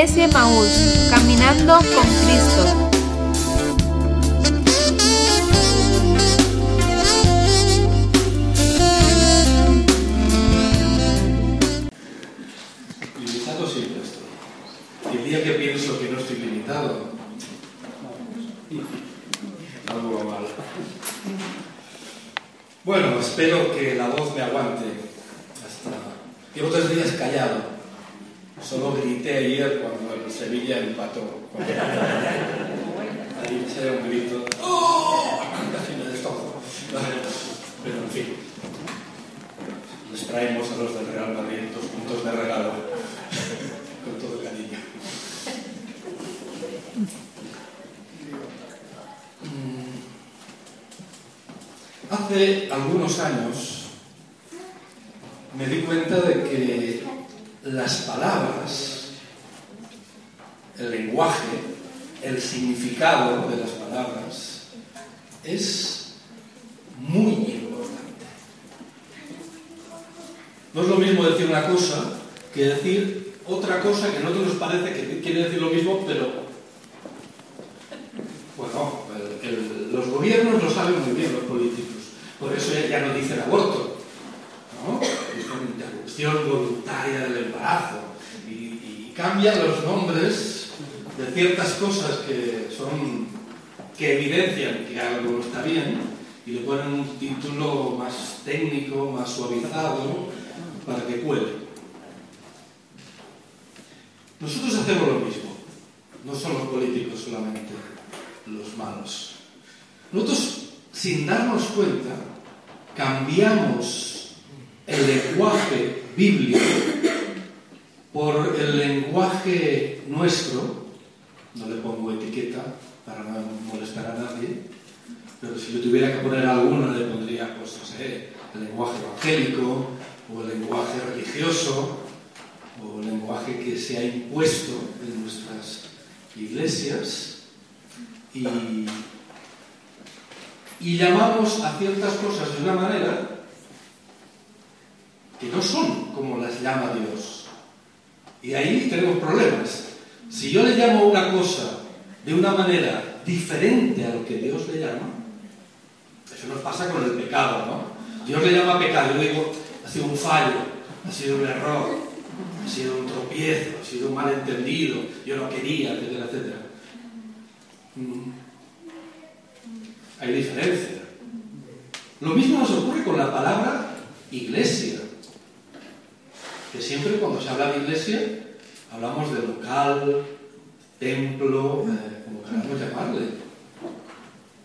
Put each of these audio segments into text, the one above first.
Iglesia Maús, caminando con Cristo. Limitado siempre estoy. El día que pienso que no estoy limitado, algo va mal. Bueno, espero que la voz me aguante hasta... Llevo tres días callado. Solo grité ayer cuando el Sevilla empató. Ahí se un grito. ¡Oh! Casi me destrozo. Pero en fin. Les traemos a los del Real Madrid dos puntos de regalo. Con todo el cariño. Mm. Hace algunos años me di cuenta de que las palabras, el lenguaje, el significado de las palabras es muy importante. No es lo mismo decir una cosa que decir otra cosa que a nosotros nos parece que quiere decir lo mismo, pero bueno, los gobiernos lo saben muy bien, los políticos. Por eso ya, ya no dicen aborto. Voluntaria del embarazo. Y, y cambian los nombres de ciertas cosas que son que evidencian que algo no está bien y le ponen un título más técnico, más suavizado, para que cuele. Nosotros hacemos lo mismo. No son los políticos solamente los malos. Nosotros, sin darnos cuenta, cambiamos el lenguaje bíblico por el lenguaje nuestro. No le pongo etiqueta para no molestar a nadie, pero si yo tuviera que poner alguno, le pondría, pues, no sé, el lenguaje evangélico, o el lenguaje religioso, o el lenguaje que se ha impuesto en nuestras iglesias, y, y llamamos a ciertas cosas de una manera que no son como las llama Dios. Y ahí tenemos problemas. Si yo le llamo una cosa de una manera diferente a lo que Dios le llama, eso nos pasa con el pecado, ¿no? Dios le llama pecado, yo digo, ha sido un fallo, ha sido un error, ha sido un tropiezo, ha sido un malentendido, yo no quería, etcétera, etcétera. Mm. Hay diferencia. Lo mismo nos ocurre con la palabra iglesia, que siempre cuando se habla de iglesia hablamos de local, templo, eh, como queramos llamarle.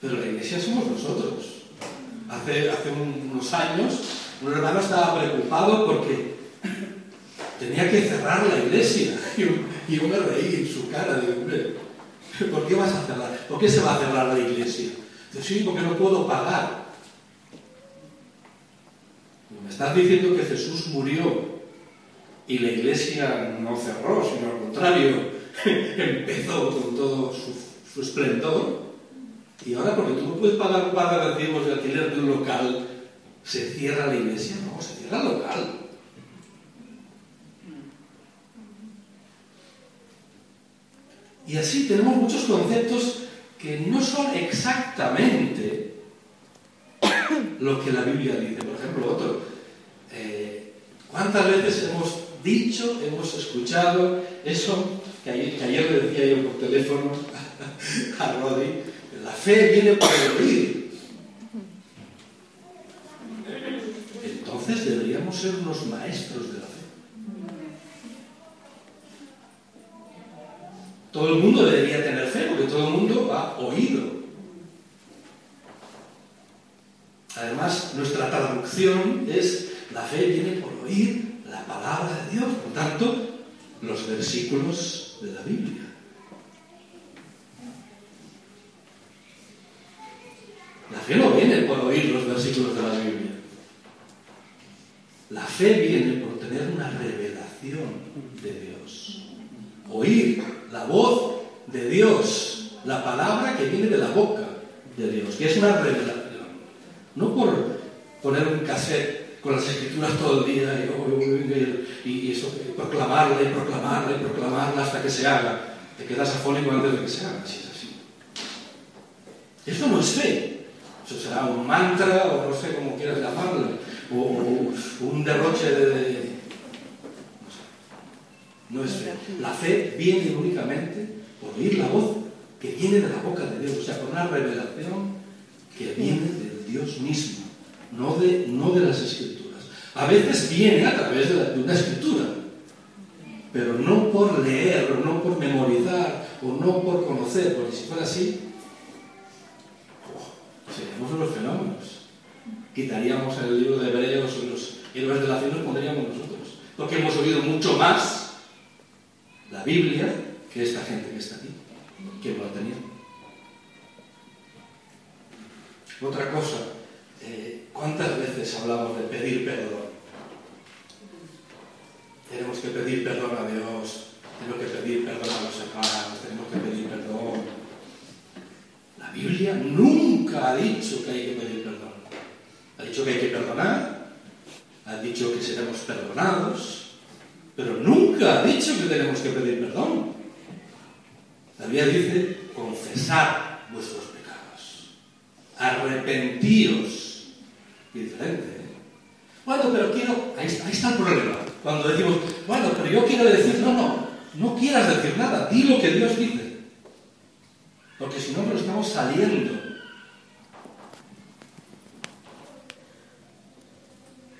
Pero la iglesia somos nosotros. Hace, hace unos años un hermano estaba preocupado porque tenía que cerrar la iglesia. Y yo, me reí en su cara, digo, hombre, ¿por qué vas a cerrar? ¿Por qué se va a cerrar la iglesia? Dice, sí, porque no puedo pagar. Me estás diciendo que Jesús murió y la iglesia no cerró, sino al contrario, empezó con todo su, esplendor. Y ahora, porque tú no puedes pagar un par de recibos de alquiler de un local, ¿se cierra la iglesia? No, se cierra el local. Y así tenemos muchos conceptos que no son exactamente lo que la Biblia dice. Por ejemplo, otro. eh, ¿Cuántas veces dicho, hemos escuchado eso que ayer, le decía yo por teléfono a Rodri? La fe viene por el oír. Entonces deberíamos ser unos maestros de la fe. Todo el mundo debería tener fe porque todo el mundo ha oído. Además, nuestra traducción es la fe viene por oír la palabra de Dios, por tanto, los versículos de la Biblia. La fe no viene por oír los versículos de la Biblia. La fe viene por tener una revelación de Dios. Oír la voz de Dios, la palabra que viene de la boca de Dios, que es una revelación. No por poner un cassette con las escrituras todo el día y, y, eso, proclamarla y proclamarla y proclamarla hasta que se haga. Te quedas afónico antes de que se haga, si es así. Eso no es fe. Eso será un mantra o no sé cómo quieras llamarlo, o, un derroche de... No, es fe. La fe viene únicamente por oír la voz que viene de la boca de Dios, o sea, con una revelación que viene del Dios mismo, no de, no de las escrituras. A veces viene a través de, una escritura, pero no por leer, no por memorizar, o no por conocer, porque si fuera así, oh, seríamos unos fenómenos. Quitaríamos el libro de Hebreos y los héroes de la fe nos pondríamos nosotros, porque hemos oído mucho más la Biblia que esta gente que está aquí, que lo ha tenido. Otra cosa, eh, ¿cuántas veces hablamos de pedir perdón? Tenemos que pedir perdón a Dios, tenemos que pedir perdón a los hermanos, tenemos que pedir perdón. La Biblia nunca ha dicho que hay que pedir perdón. Ha dicho que hay que perdonar, ha dicho que seremos perdonados, pero nunca ha dicho que tenemos que pedir perdón. La Biblia dice confesar vuestros arrepentíos. Diferente. ¿eh? Bueno, pero quiero. Ahí está, el problema. Cuando decimos, bueno, pero yo quiero decir, no, no, no quieras decir nada, di lo que Dios dice. Porque si no, nos estamos saliendo.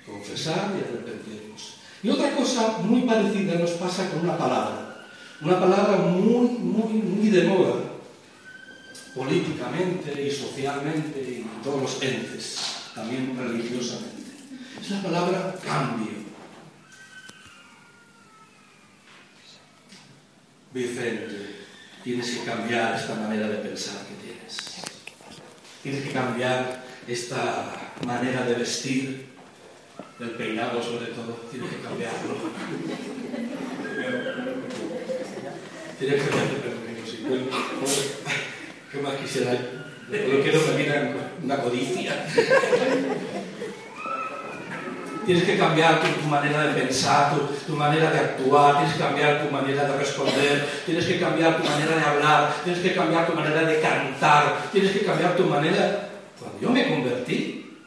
Confesar y arrepentirnos. Y otra cosa muy parecida nos pasa con una palabra. Una palabra muy, muy, muy de moda políticamente y socialmente y en todos los entes, también religiosamente. Es la palabra cambio. Vicente, tienes que cambiar esta manera de pensar que tienes. Tienes que cambiar esta manera de vestir, del peinado sobre todo, tienes que cambiarlo. Tienes que cambiarlo, ¿Qué más quisiera? Lo quiero me una codicia. tienes que cambiar tu, manera de pensar, tu, manera de actuar, tienes que cambiar tu manera de responder, tienes que cambiar tu manera de hablar, tienes que cambiar tu manera de cantar, tienes que cambiar tu manera... Cuando yo me convertí,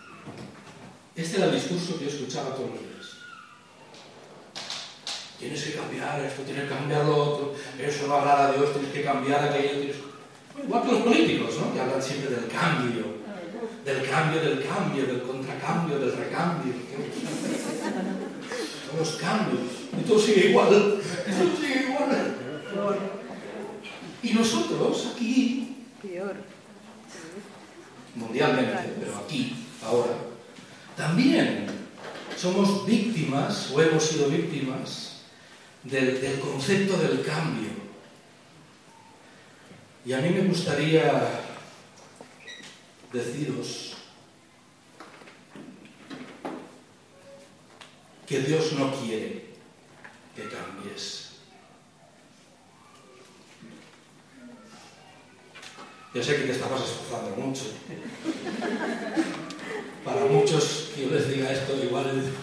este era el discurso que yo escuchaba todos los días. Tienes que cambiar esto, tienes que cambiar lo otro, eso no hablar a Dios, tienes que cambiar aquello, tienes que igual que los políticos, ¿no? que hablan siempre del cambio, del cambio, del cambio, del contracambio, del recambio. Son los cambios. Y todo sigue igual. Todo sigue igual. Y nosotros aquí, mundialmente, pero aquí, ahora, también somos víctimas o hemos sido víctimas del, del concepto del cambio. Y a mí me gustaría deciros que Dios no quiere que cambies. Yo sé que te estabas esforzando mucho. Para muchos que yo les diga esto, igual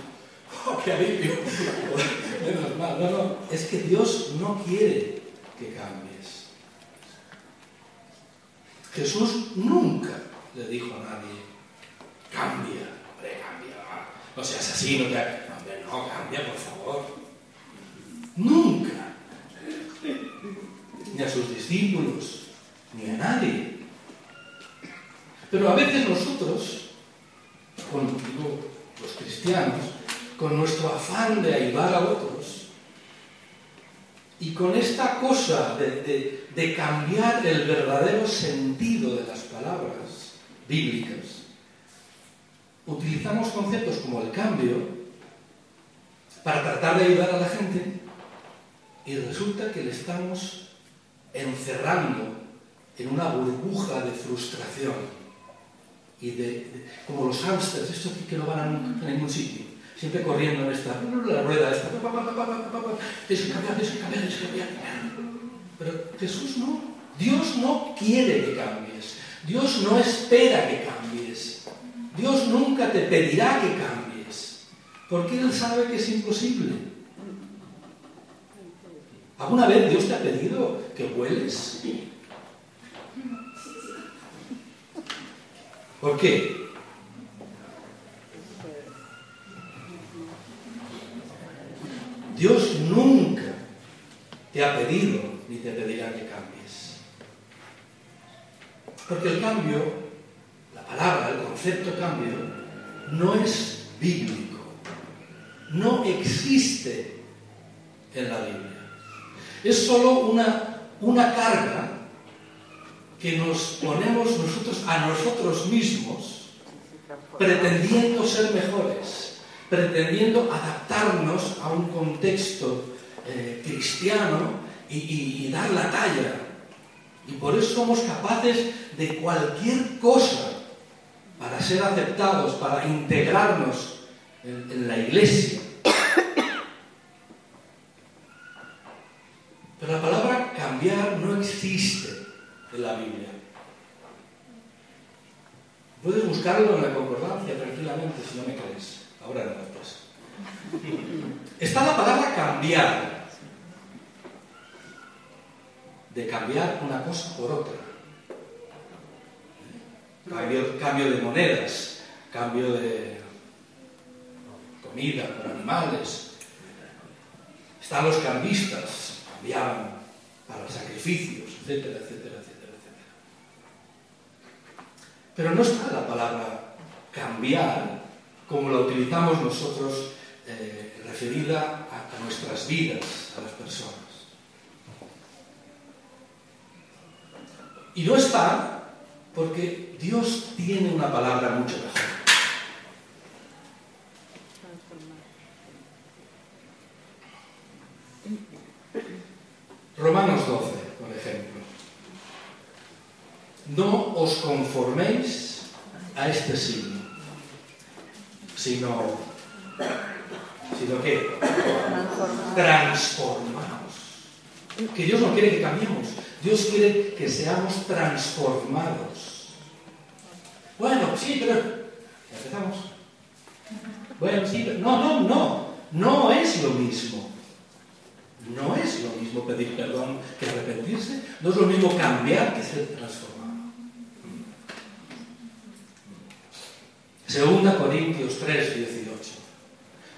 oh, qué alivio. Menos mal. No, no, es que Dios no quiere que cambies. Jesús nunca le dijo a nadie, cambia, hombre, cambia, no seas así, no te... Hombre, no, cambia, por favor. Nunca. Ni a sus discípulos, ni a nadie. Pero a veces nosotros, con los cristianos, con nuestro afán de ayudar a otros, y con esta cosa de, cambiar el verdadero sentido de las palabras bíblicas, utilizamos conceptos como el cambio para tratar de ayudar a la gente y resulta que le estamos encerrando en una burbuja de frustración y de, como los hámsters, estos que no van a ningún sitio siempre corriendo en esta, la rueda esta, que cambiar, que cambiar, que cambiar. Pero Jesús no, Dios no quiere que cambies, Dios no espera que cambies, Dios nunca te pedirá que cambies. Porque Él sabe que es imposible. ¿Alguna vez Dios te ha pedido que hueles? ¿Por qué? Dios nunca te ha pedido ni te pedirá que cambies. Porque el cambio, la palabra, el concepto cambio, no es bíblico. No existe en la Biblia. Es solo una, una carga que nos ponemos nosotros a nosotros mismos pretendiendo ser mejores, pretendiendo adaptarnos a un contexto eh, cristiano y, y dar la talla. Y por eso somos capaces de cualquier cosa para ser aceptados, para integrarnos en, la iglesia. Pero la palabra cambiar no existe en la Biblia. Puedes buscarlo en la concordancia tranquilamente si no me crees. Ahora no después. Está la palabra cambiar. De cambiar una cosa por otra. Cambio, de monedas, cambio de comida por animales. Están los cambistas, cambiaban para sacrificios, etcétera, etcétera, etcétera, etcétera. Pero no está la palabra cambiar como la utilizamos nosotros eh, referida a nuestras vidas, a las personas. Y no está porque Dios tiene una palabra mucho mejor. Romanos 12, por ejemplo. No os conforméis a este signo, sino, sino que transformados. Que Dios no quiere que cambiemos, Dios quiere que seamos transformados. Bueno, sí, pero... ¿Ya empezamos? Bueno, sí, pero... No, no, no. No es lo mismo. No es lo mismo pedir perdón que arrepentirse. No es lo mismo cambiar que ser transformado. Segunda Corintios 3, 18.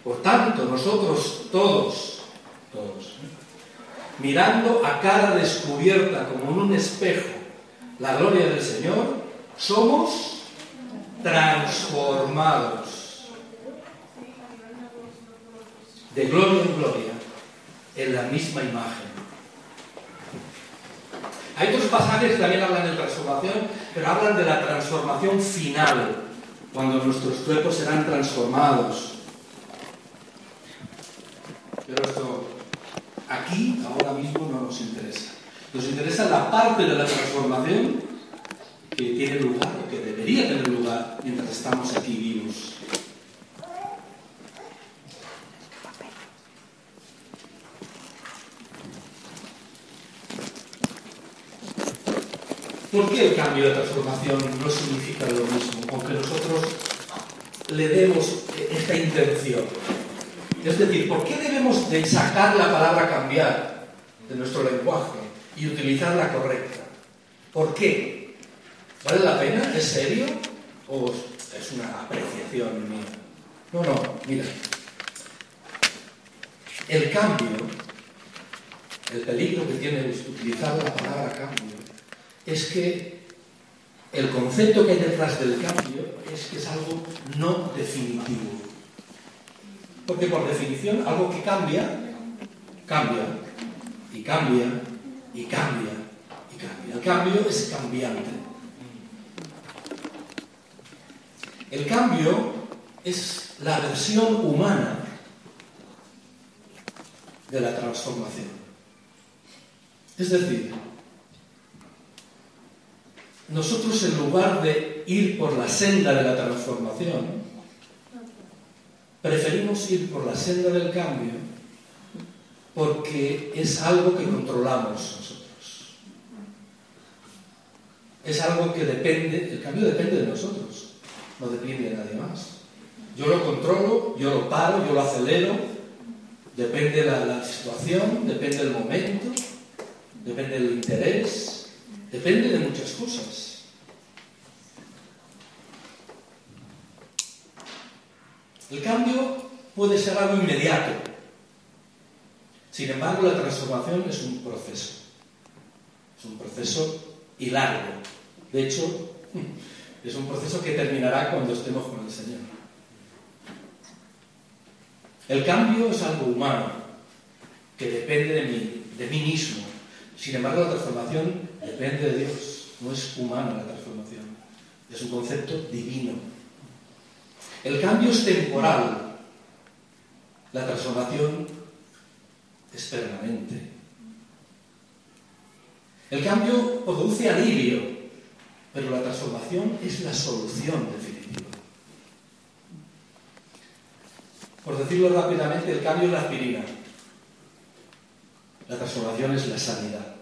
Por tanto, nosotros todos, todos, ¿eh? Mirando a cara descubierta como en un espejo la gloria del Señor, somos transformados de gloria en gloria en la misma imagen. Hay otros pasajes que también hablan de transformación, pero hablan de la transformación final, cuando nuestros cuerpos serán transformados. Pero esto aquí, ahora mismo, no nos interesa. Nos interesa la parte de la transformación que tiene lugar, o que debería tener lugar, mientras estamos aquí vivos. ¿Por qué el cambio de transformación no significa lo mismo, aunque nosotros le demos esta intención? Es decir, ¿por qué debemos de sacar la palabra cambiar de nuestro lenguaje y utilizarla correcta? ¿Por qué? ¿Vale la pena? ¿Es serio? ¿O es una apreciación mía? No, no, mira. El cambio, el peligro que tiene utilizar la palabra cambio, es que el concepto que hay detrás del cambio es que es algo no definitivo. Porque por definición, algo que cambia, cambia, y cambia, y cambia, y cambia. El cambio es cambiante. El cambio es la versión humana de la transformación. Es decir, nosotros en lugar de ir por la senda de la transformación, preferimos ir por la senda del cambio porque es algo que controlamos nosotros. Es algo que depende, el cambio depende de nosotros, no depende de nadie más. Yo lo controlo, yo lo paro, yo lo acelero, depende la, situación, depende del momento, depende del interés, depende de muchas cosas. El cambio puede ser algo inmediato. Sin embargo, la transformación es un proceso. Es un proceso y largo. De hecho, es un proceso que terminará cuando estemos con el Señor. El cambio es algo humano, que depende de mí, de mí mismo. Sin embargo, la transformación depende de Dios. No es humana la transformación. Es un concepto divino. El cambio es temporal. La transformación es permanente. El cambio produce alivio, pero la transformación es la solución definitiva. Por decirlo rápidamente, el cambio es la aspirina. La transformación es la sanidad.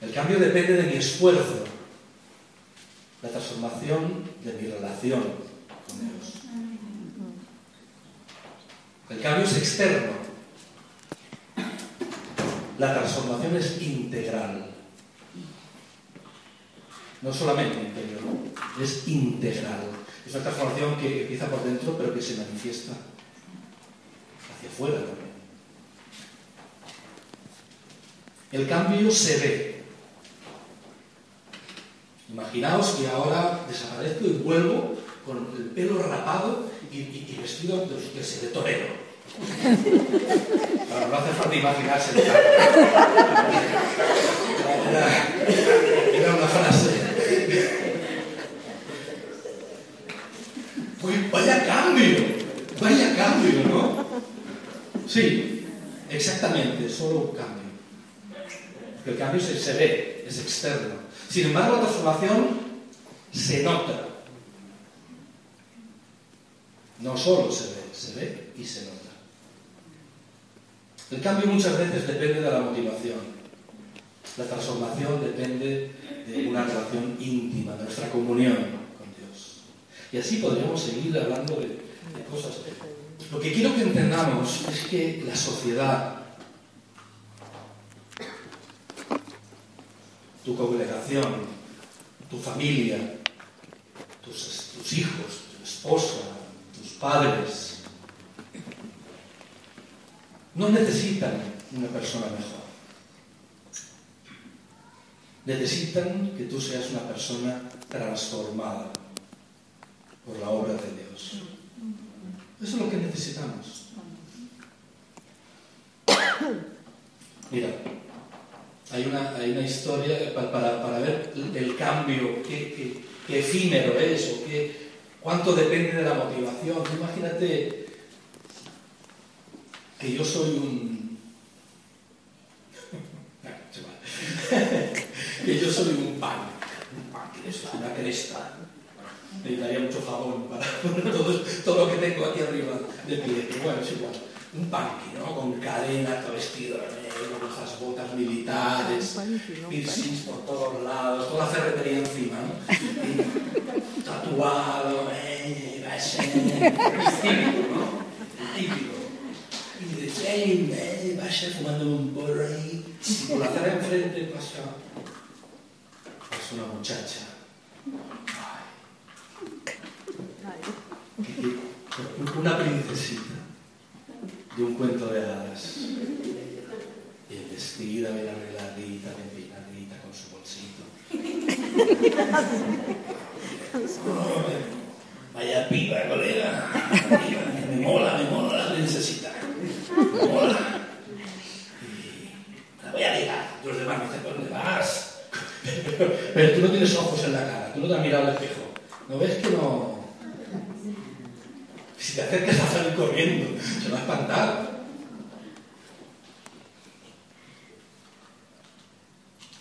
El cambio depende de mi esfuerzo. La transformación de mi relación con Dios. El cambio es externo. La transformación es integral. No solamente interior, es integral. Es una transformación que empieza por dentro, pero que se manifiesta hacia afuera también. El cambio se ve. Imaginaos que ahora desaparezco y vuelvo con el pelo rapado y, vestido de, de, de torero. No hace falta imaginarse. Era, era una frase. Pues vaya cambio, vaya cambio, ¿no? Sí, exactamente, solo un cambio. El cambio se ve, es externo. Sin embargo, la transformación se nota. No solo se ve, se ve y se nota. El cambio muchas veces depende de la motivación. La transformación depende de una relación íntima, de nuestra comunión con Dios. Y así podríamos seguir hablando de, de cosas. Lo que quiero que entendamos es que la sociedad, tu congregación, tu familia, tus, hijos, tu esposa, tus padres, no necesitan una persona mejor. Necesitan que tú seas una persona transformada por la obra de Dios. Eso es lo que necesitamos. Mira, hay una, hay una historia para, para, para ver el cambio, qué, qué, efímero es o qué, cuánto depende de la motivación. Imagínate que yo soy un... que yo soy un pan, un pan, es una cresta. Necesitaría mucho jabón para todo, todo, lo que tengo aquí arriba de pie, pero bueno, es igual. Un punky, ¿no? Con cadena, vestido de negro, con esas botas militares, piercings por todos lados, toda la ferretería encima, ¿no? Tatuado, eh, va a ser típico, ¿no? Típico y dice, hey, hey, vaya fumando un porro ahí. Y por la cara enfrente pasa, pasa una muchacha. Ay. Una princesita de un cuento de hadas. Bien vestida, bien arregladita, bien peinadita, con su bolsito. Vaya piba, colega. Me mola, me mola la princesita. Hola. Y la voy a ligar. Los demás me dicen, ¿dónde vas? Pero, pero, tú no tienes ojos en la cara, tú no te has mirado al espejo. ¿No ves que no? Si te acercas a salir corriendo, se va a espantar.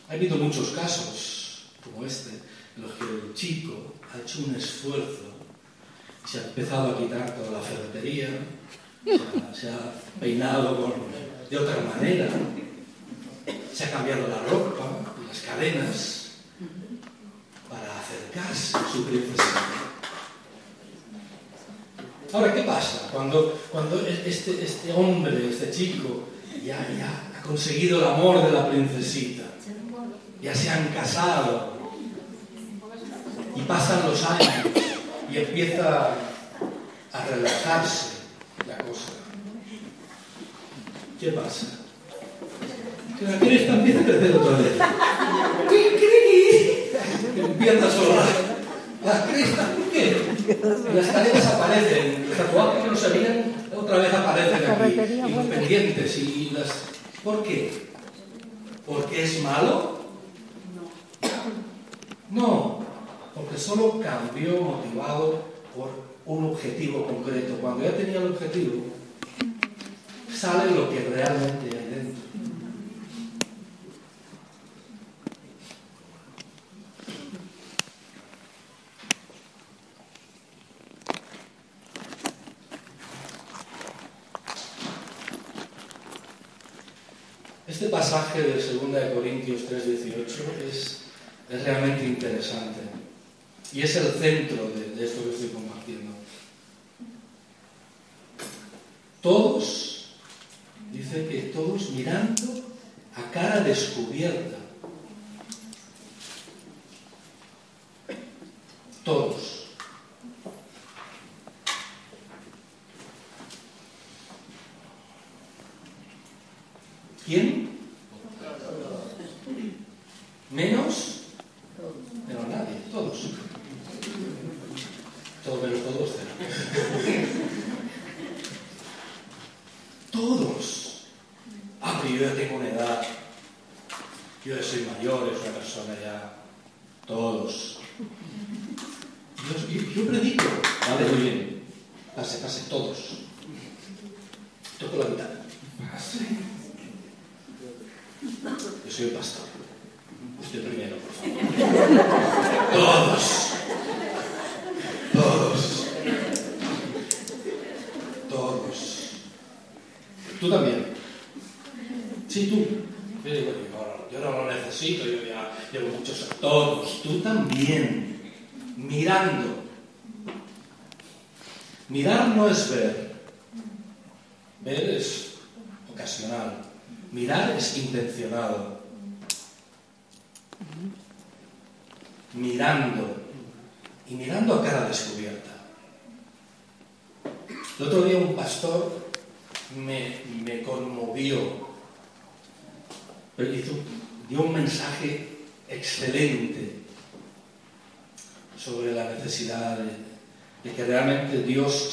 Ha habido muchos casos como este, en los que el chico ha hecho un esfuerzo, se ha empezado a quitar toda la ferretería, se ha peinado de otra manera, se ha cambiado la ropa, las cadenas, para casi su princesita. Ahora, ¿qué pasa cuando, cuando este, este hombre, este chico, ya, ya ha conseguido el amor de la princesita? Ya se han casado y pasan los años y empieza a relajarse la cosa. ¿Qué pasa? Que la cresta empieza a crecer otra vez. Que empieza a solar. Las crestas, ¿por qué? Las cadenas aparecen, los tatuajes que no se veían otra vez aparecen aquí. Y los pendientes y las... ¿Por qué? ¿Porque es malo? No, porque solo cambió motivado por un objetivo concreto. Cuando ya tenía el objetivo, sale lo que realmente hay dentro. Este pasaje de 2 Corintios 3:18 es, es realmente interesante y es el centro de, de esto que estoy compartiendo. Todos, dice que todos mirando a cara descubierta. Todos. ¿Quién? Menos, menos nadie, todos. Todos menos todos, todos. Ah, pero yo ya tengo una edad. Yo ya soy mayor, es una persona ya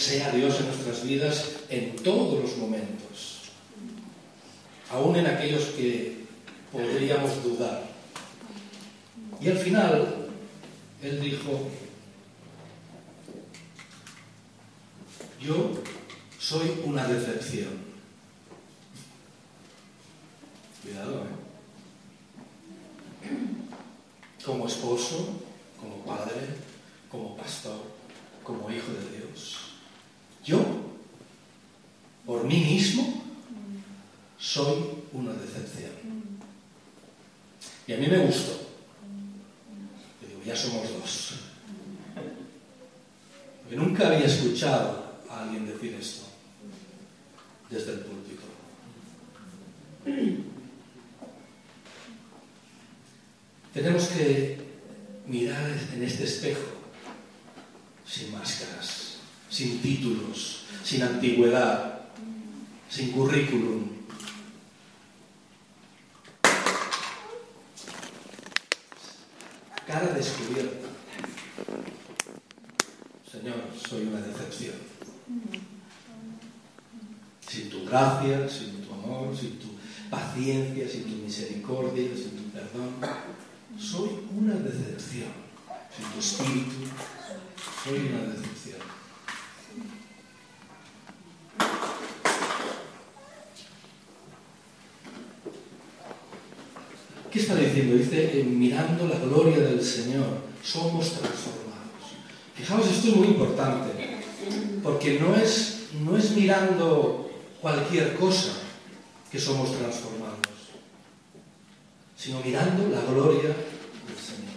sea Dios en nuestras vidas en todos los momentos aún en aquellos que podríamos dudar. Y al final, él dijo, yo soy una decepción. Cuidado, ¿eh? Como esposo, como padre, como pastor, como hijo de Dios. Yo, por mí mismo, soy una decepción. Y a mí me gustó. Yo digo, ya somos dos. Porque nunca había escuchado a alguien decir esto desde el púlpito. Tenemos que mirar en este espejo sin máscaras, sin títulos, sin antigüedad, sin currículum, cara descubierta. Señor, soy una decepción. Sin tu gracia, sin tu amor, sin tu paciencia, sin tu misericordia, sin tu perdón, soy una decepción. Sin tu espíritu, soy una decepción. ¿Qué está diciendo? Dice, eh, mirando la gloria del Señor, somos transformados. Fijaos, esto es muy importante, porque no es, no es mirando cualquier cosa que somos transformados, sino mirando la gloria del Señor.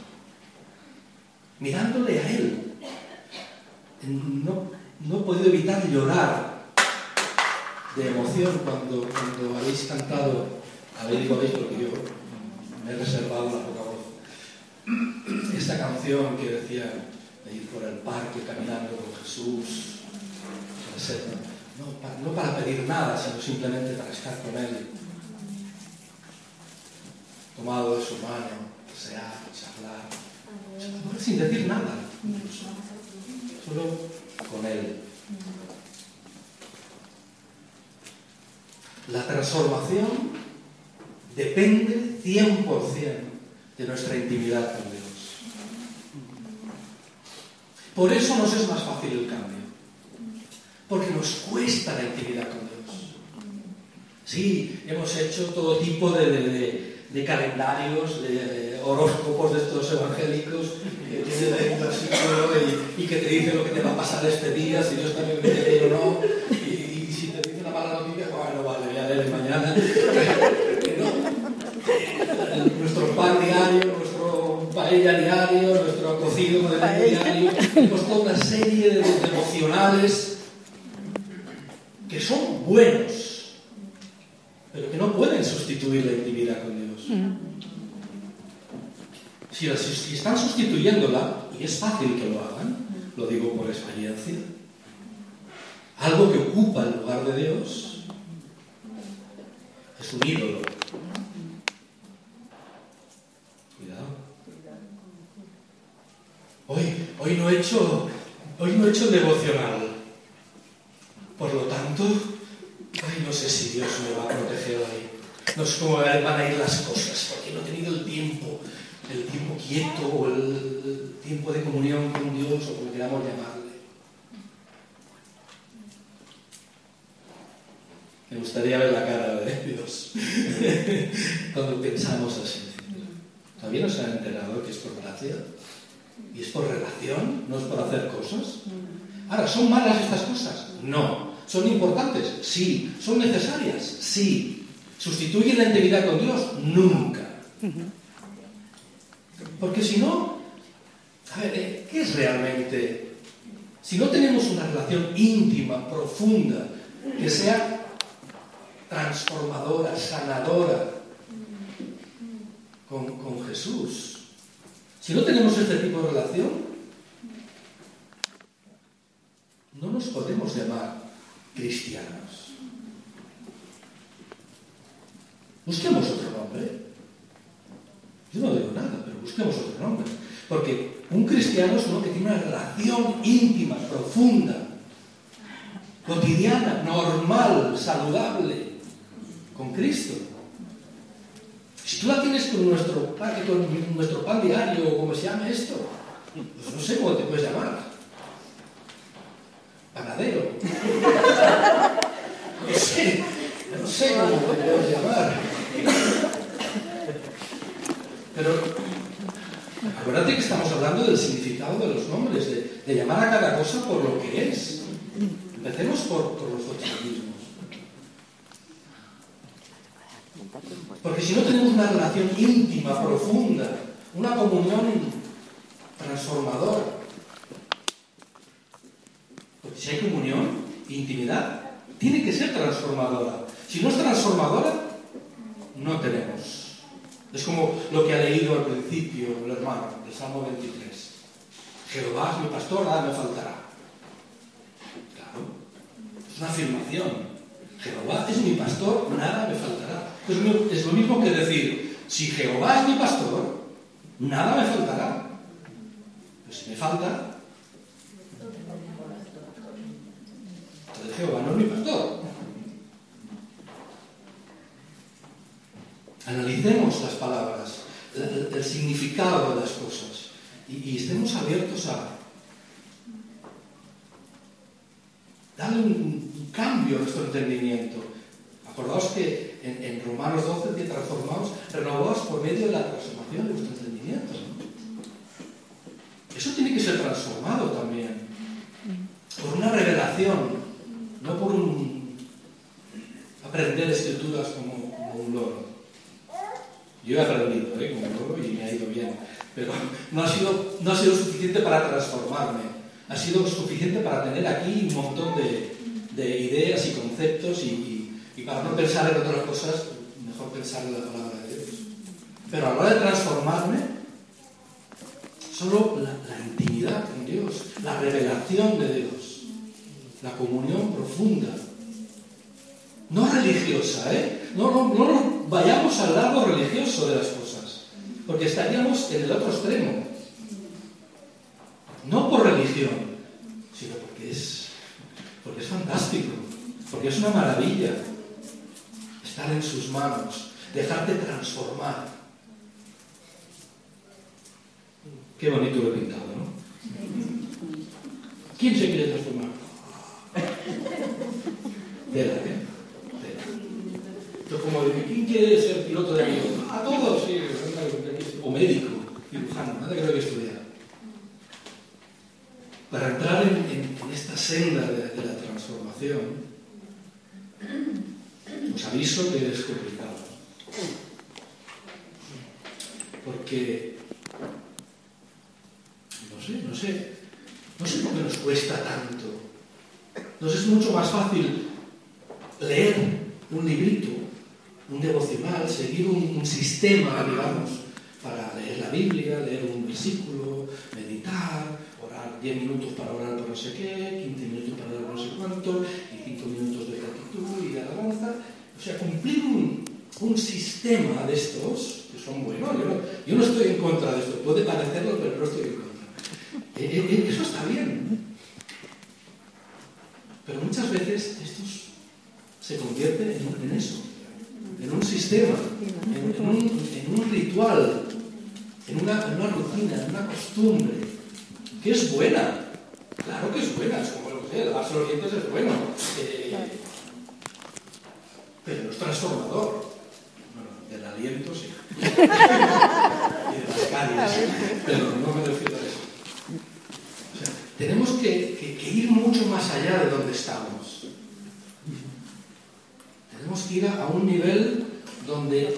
mirándole a Él. No, no he podido evitar llorar de emoción cuando, cuando habéis cantado, habéis dicho habéis porque yo me he reservado la poca voz, esta canción que decía de ir por el parque caminando con Jesús, no, no para pedir nada, sino simplemente para estar con Él, tomado de su mano, desear, charlar, sin decir nada, solo con Él. La transformación depende 100% de nuestra intimidad con Dios. Por eso nos es más fácil el cambio. Porque nos cuesta la intimidad con Dios. Sí, hemos hecho todo tipo de, de, calendarios, de, horóscopos de estos evangélicos que tienen el versículo y, y, que te dicen lo que te va a pasar este día, si Dios también me quiere o no. Y, y, si te dice una mala noticia, bueno, vale, ya leeré mañana. nuestro pan diario, nuestro paella diario, nuestro cocido de diario, tenemos toda una serie de devocionales que son buenos, pero que no pueden sustituir la intimidad con Dios. Mm. Si, están sustituyéndola, y es fácil que lo hagan, lo digo por experiencia, algo que ocupa el lugar de Dios es un ídolo. Cuidado. Hoy, hoy, no he hecho, hoy no he hecho devocional. Por lo tanto, ay, no sé si Dios me va a proteger hoy. No sé cómo van a ir las cosas, porque no he tenido el tiempo, el tiempo quieto o el tiempo de comunión con Dios o como queramos llamarle. Me gustaría ver la cara de Dios cuando pensamos así. ¿Todavía no se han enterado que es por gracia? ¿Y es por relación? ¿No es por hacer cosas? Ahora, ¿son malas estas cosas? No. ¿Son importantes? Sí. ¿Son necesarias? Sí. ¿Sustituyen la integridad con Dios? Nunca. Porque si no, a ver, eh, ¿qué es realmente? Si no tenemos una relación íntima, profunda, que sea transformadora, sanadora con, con Jesús, Si no tenemos este tipo de relación, no nos podemos llamar cristianos. Busquemos otro nombre. Yo no digo nada, pero busquemos otro nombre. Porque un cristiano es uno que tiene una relación íntima, profunda, cotidiana, normal, saludable, con Cristo. Si tú la tienes con nuestro, con nuestro pan diario o como se llama esto, pues no sé cómo te puedes llamar panadero. No sé, no sé cómo lo podemos llamar. Pero acuérdate que estamos hablando del significado de los nombres, de, llamar a cada cosa por lo que es. Empecemos por, por nosotros mismos. Porque si no tenemos una relación íntima, profunda, una comunión transformadora, si hay comunión, intimidad, tiene que ser transformadora. Si no es transformadora, no tenemos. Es como lo que ha leído al principio el hermano del Salmo 23. Jehová es mi pastor, nada me faltará. Claro, es una afirmación. Jehová es mi pastor, nada me faltará. Es lo mismo que decir, si Jehová es mi pastor, nada me faltará. Pero si me falta, de Jehová no es mi pastor. Analicemos las palabras, el, significado de las cosas y, estemos abiertos a darle un, cambio a nuestro entendimiento. Acordaos que en, Romanos 12 que transformamos, renovados por medio de la transformación de nuestro entendimiento. Eso tiene que ser transformado también por una revelación no por aprender escrituras como, un loro. Yo he venido, ¿eh? como todo, y me ha ido bien. Pero no ha, sido, no ha sido suficiente para transformarme. Ha sido suficiente para tener aquí un montón de ideas y conceptos y, y, para no pensar en otras cosas, mejor pensar en la palabra de Dios. Pero a la hora de transformarme, solo la, la intimidad con Dios, la revelación de Dios, la comunión profunda no religiosa, ¿eh? No, no, no vayamos al lado religioso de las cosas, porque estaríamos en el otro extremo. No por religión, sino porque es, porque es fantástico, porque es una maravilla estar en sus manos, dejarte transformar. Qué bonito lo he pintado, ¿no? ¿Quién se quiere transformar? De la, ¿eh? Yo como ¿quién quiere ser piloto de avión? A todos, sí. O médico, cirujano, nada que que estudiar. Para entrar en, esta senda de, la transformación, os aviso que es complicado. Porque, no sé, no sé, no sé por qué nos cuesta tanto. Nos es mucho más fácil leer un librito un devocional, seguir un, un, sistema, digamos, para leer la Biblia, leer un versículo, meditar, orar 10 minutos para orar por no sé qué, 15 minutos para orar por no sé cuánto, y 5 minutos de gratitud y de alabanza. O sea, cumplir un, un sistema de estos, que son buenos, yo no, yo no, estoy en contra de esto, puede parecerlo, pero no estoy en contra. Eh, eh, eso está bien. Pero muchas veces estos se convierten en, en eso en un sistema, en, en, un, en un, ritual, en una, en una, rutina, en una costumbre, que es buena. Claro que es buena, es como lo que sé, lavarse los dientes es bueno. Eh, pero no es transformador. Aliento sí. y de las caries. Pero no me refiero a eso. O sea, tenemos que, que, que ir mucho más allá de donde estamos. Tenemos que ir a un nivel donde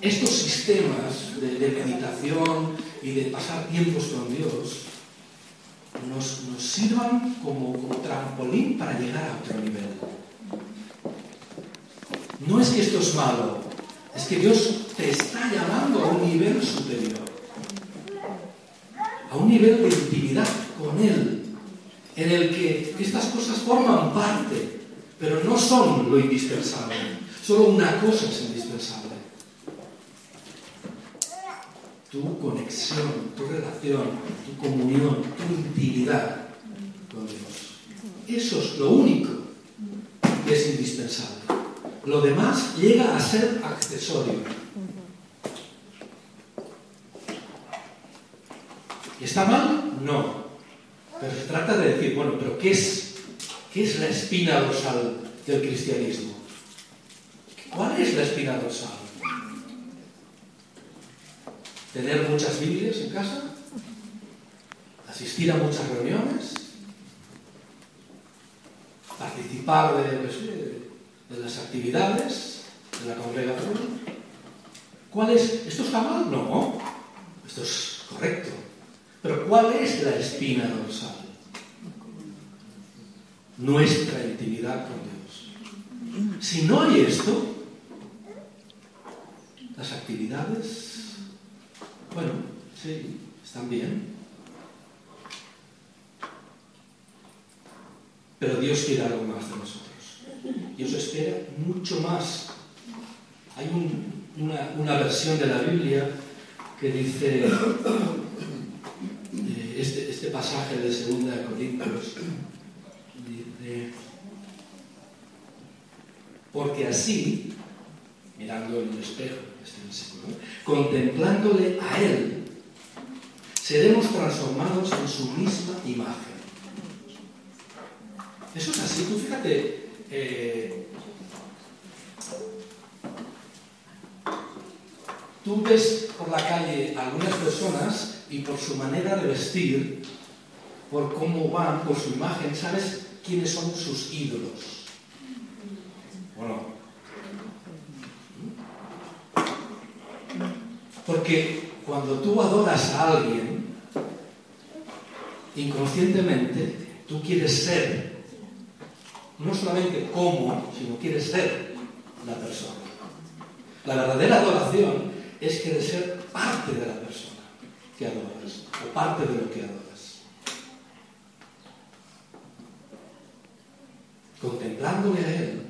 estos sistemas de, de meditación y de pasar tiempos con Dios nos, nos sirvan como, como, trampolín para llegar a otro nivel. No es que esto es malo, es que Dios te está llamando a un nivel superior, a un nivel de intimidad con Él, en el que estas cosas forman parte pero no son lo indispensable. Solo una cosa es indispensable. Tu conexión, tu relación, tu comunión, tu intimidad con Dios. Eso es lo único que es indispensable. Lo demás llega a ser accesorio. ¿Está mal? No. Pero se trata de decir, bueno, pero ¿qué es ¿Qué es la espina dorsal del cristianismo? ¿Cuál es la espina dorsal? ¿Tener muchas Biblias en casa? ¿Asistir a muchas reuniones? ¿Participar de, de, de las actividades de la congregación? ¿Cuál es? ¿Esto está mal? No, esto es correcto. Pero ¿cuál es la espina dorsal? nuestra intimidad con Dios. Si no hay esto, las actividades, bueno, sí, están bien. Pero Dios quiere algo más de nosotros. Dios espera mucho más. Hay un, una, una, versión de la Biblia que dice eh, este, este pasaje de 2 Corintios porque así, mirando en el espejo, este versículo, contemplándole a Él, seremos transformados en su misma imagen. Eso es así, tú fíjate, eh, tú ves por la calle a algunas personas y por su manera de vestir, por cómo van, por su imagen, sabes quiénes son sus ídolos. Bueno. Porque cuando tú adoras a alguien, inconscientemente tú quieres ser, no solamente como, sino quieres ser la persona. La verdadera adoración es querer ser parte de la persona que adoras, o parte de lo que adoras. Contemplándole a Él.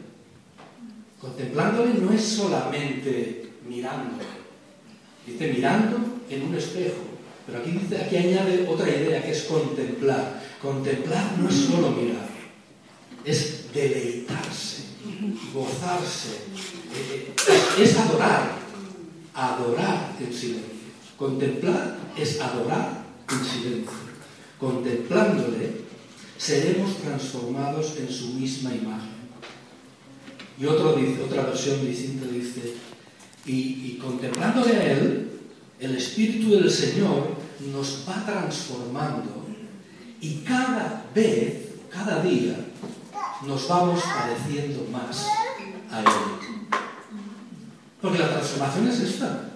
Contemplándole no es solamente mirándole. Dice mirando en un espejo. Pero aquí, dice, aquí añade otra idea que es contemplar. Contemplar no es solo mirar, es deleitarse, gozarse, eh, es adorar, adorar en silencio. Contemplar es adorar en silencio. Contemplándole, seremos transformados en su misma imagen. Y otra versión distinta dice, y contemplándole a Él, el Espíritu del Señor nos va transformando y cada vez, cada día, nos vamos pareciendo más a Él. Porque la transformación es esta.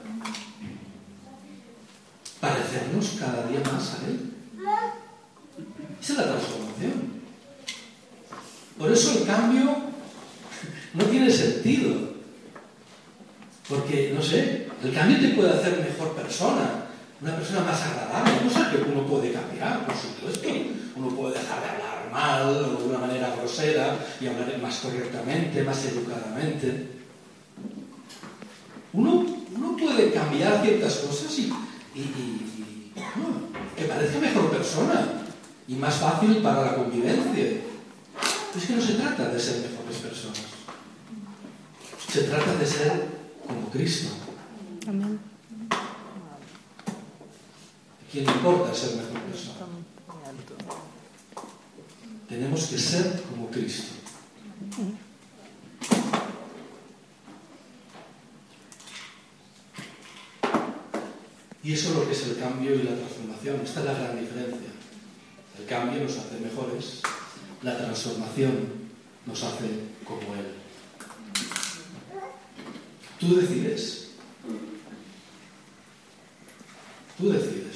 Parecernos cada día más a Él. Esa es la transformación. Por eso el cambio no tiene sentido. Porque, no sé, el cambio te puede hacer mejor persona, una persona más agradable. No sé que uno puede cambiar, por supuesto. Uno puede dejar de hablar mal de una manera grosera y hablar más correctamente, más educadamente. Uno, uno puede cambiar ciertas cosas y, que parezca mejor persona y más fácil para la convivencia. Es que no se trata de ser mejores personas. Se trata de ser como Cristo. Amén. ¿Quién importa ser mejor persona? Tenemos que ser como Cristo. Y eso es lo que es el cambio y la transformación. Esta es la gran diferencia. El cambio nos hace mejores, la transformación nos hace como Él. Tú decides. Tú decides.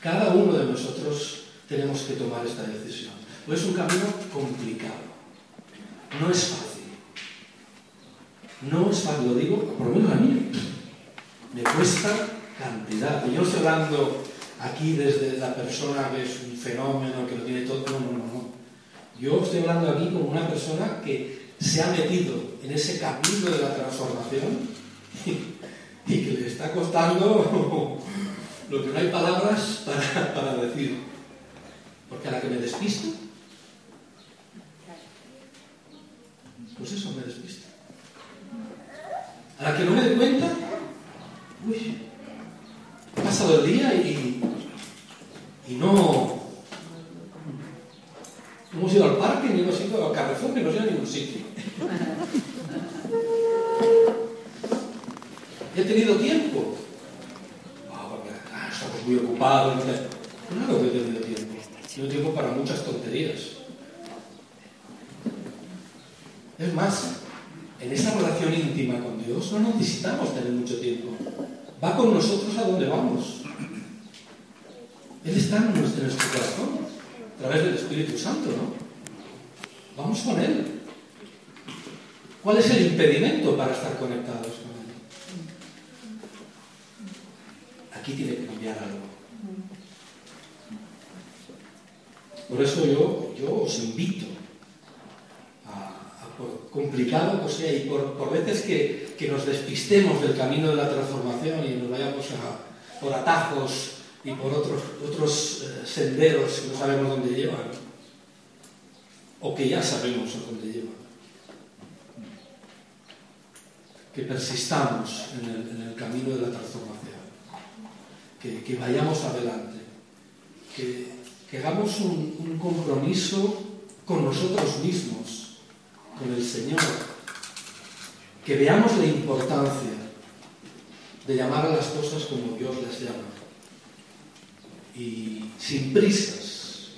Cada uno de nosotros tenemos que tomar esta decisión. Pues es un camino complicado. No es fácil. No es fácil, lo digo, por lo menos a mí. Me cuesta cantidad. Y yo estoy hablando aquí desde la persona que es un fenómeno, que lo tiene todo. No, no, no. Yo estoy hablando aquí como una persona que se ha metido en ese camino de la transformación y que le está costando lo que no hay palabras para, para decir. Porque a la que me despisto, pues eso me despisto. A la que no me doy cuenta, uy, he pasado el día y, y no. No hemos ido al parque, ni hemos ido al Carrefour, ni hemos ido a ningún sitio. He tenido tiempo. Ah, porque, ah, estamos muy ocupados. no sé. Claro que he tenido tiempo. He tenido tiempo para muchas tonterías. Es más, en esta relación íntima con Dios no necesitamos tener mucho tiempo. Va con nosotros a donde vamos. Él está en nuestro corazón, a través del Espíritu Santo, ¿no? Vamos con Él. ¿Cuál es el impedimento para estar conectados con Él? Aquí tiene que cambiar algo. Por eso yo, yo os invito a, a por complicado que sea y por, por veces que, que, nos despistemos del camino de la transformación y nos vayamos a, por atajos y por otros, otros eh, senderos que no sabemos dónde llevan, o que ya sabemos a dónde llevan. Que persistamos en el, en el camino de la transformación, que, vayamos adelante, que, que hagamos un, un compromiso con nosotros mismos, con el Señor, que veamos la importancia de llamar a las cosas como Dios las llama. Y sin prisas,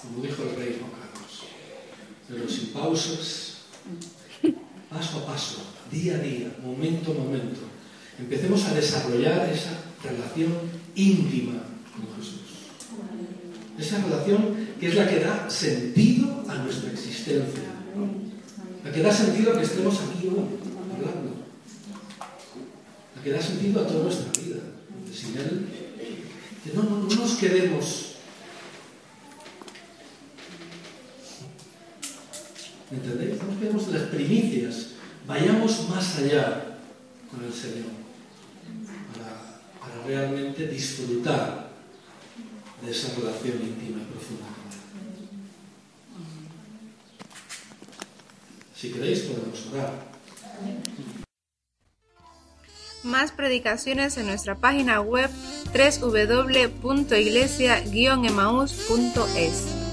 como dijo el rey Juan Carlos, pero sin pausas, paso a paso, día a día, momento a momento, empecemos a desarrollar esa relación íntima con Jesús. Esa relación que es la que da sentido a nuestra existencia. La que da sentido a que estemos aquí hoy, hablando. La que da sentido a toda nuestra vida. sin Él, no, no, no nos quedemos ¿Me entendéis? No nos quedemos de las primicias. Vayamos más allá con el Señor para, realmente disfrutar de esa relación íntima y profunda. Si queréis, podemos orar. Más predicaciones en nuestra página web www.iglesia-emaus.es.